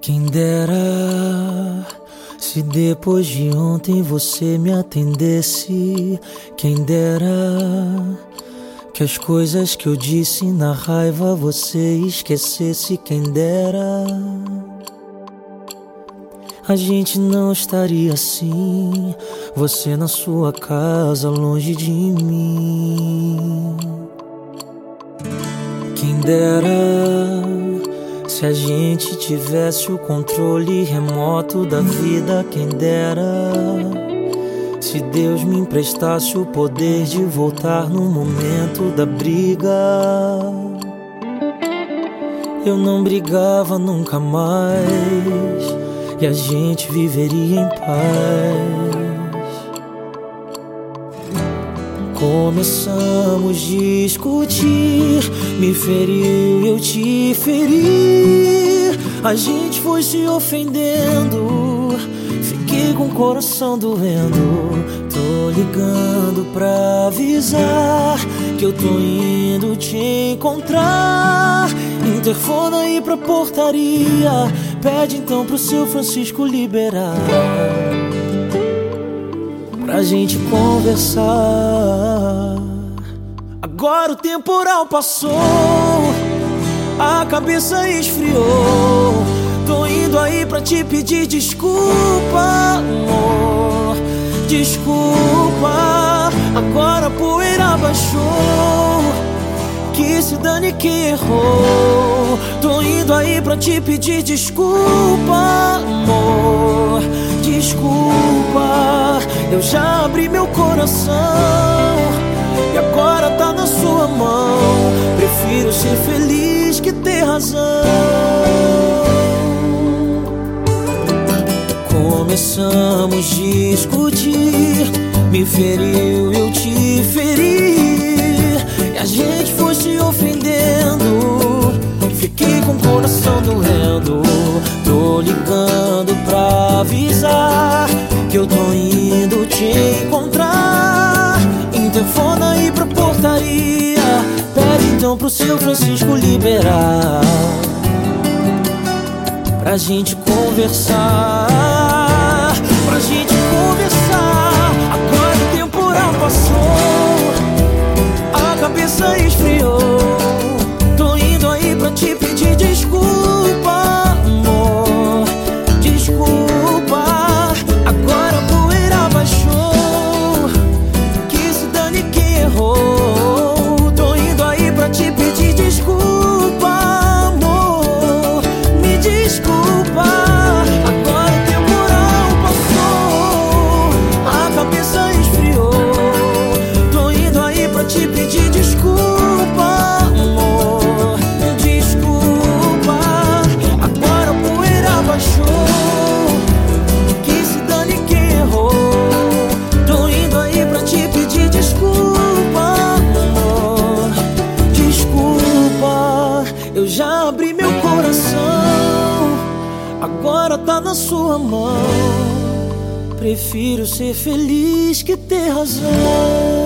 Quem dera se depois de ontem você me atendesse. Quem dera que as coisas que eu disse na raiva você esquecesse. Quem dera a gente não estaria assim. Você na sua casa, longe de mim. Quem dera se a gente tivesse o controle remoto da vida, quem dera. Se Deus me emprestasse o poder de voltar no momento da briga, eu não brigava nunca mais e a gente viveria em paz. Começamos a discutir, me feriu, eu te feri. A gente foi se ofendendo, fiquei com o coração doendo. Tô ligando pra avisar que eu tô indo te encontrar. Interfona aí pra portaria, pede então pro seu Francisco liberar pra gente conversar. Agora o temporal passou, a cabeça esfriou. Tô indo aí pra te pedir desculpa, amor. Desculpa, agora a poeira baixou. Que se dane que errou. Tô indo aí pra te pedir desculpa, amor. Desculpa, eu já abri meu coração e agora tá na sua mão. Prefiro ser feliz ter razão. Começamos a discutir, me feriu, eu te feri. E a gente foi se ofendendo. Fiquei com o coração doendo. Tô ligando pra avisar que eu tô indo te encontrar. Interfona. Então pro seu Francisco liberar. Pra gente conversar. Pra gente desculpa. Agora tá na sua mão. Prefiro ser feliz que ter razão.